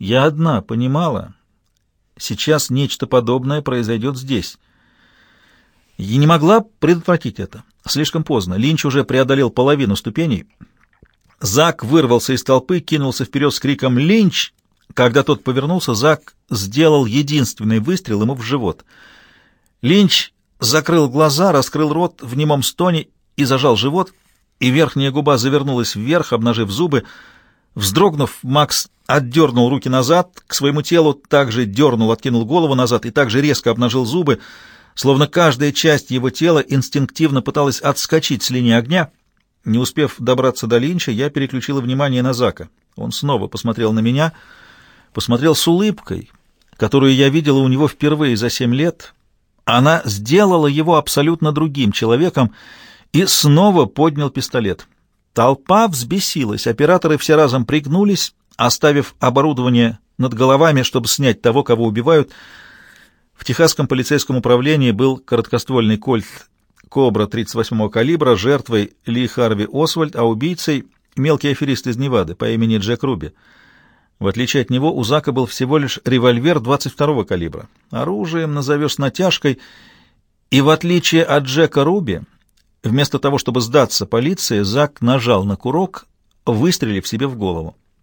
Я одна понимала, сейчас нечто подобное произойдет здесь. Я не могла предотвратить это. Слишком поздно. Линч уже преодолел половину ступеней. Зак вырвался из толпы, кинулся вперед с криком «Линч!». Когда тот повернулся, Зак сделал единственный выстрел ему в живот. Линч закрыл глаза, раскрыл рот в немом стоне и зажал живот, и верхняя губа завернулась вверх, обнажив зубы. Вздрогнув, Макс отдернул руки назад к своему телу, также дернул, откинул голову назад и также резко обнажил зубы, словно каждая часть его тела инстинктивно пыталась отскочить с линии огня. Не успев добраться до Линча, я переключила внимание на Зака. Он снова посмотрел на меня, посмотрел с улыбкой, которую я видела у него впервые за семь лет. Она сделала его абсолютно другим человеком и снова поднял пистолет. Толпа взбесилась, операторы все разом пригнулись, оставив оборудование над головами, чтобы снять того, кого убивают. В Техасском полицейском управлении был короткоствольный кольт «Кобра» 38-го калибра, жертвой Ли Харви Освальд, а убийцей — мелкий аферист из Невады по имени Джек Руби. В отличие от него, у Зака был всего лишь револьвер 22-го калибра. Оружием назовешь натяжкой, и в отличие от Джека Руби, вместо того, чтобы сдаться полиции, Зак нажал на курок, выстрелив себе в голову.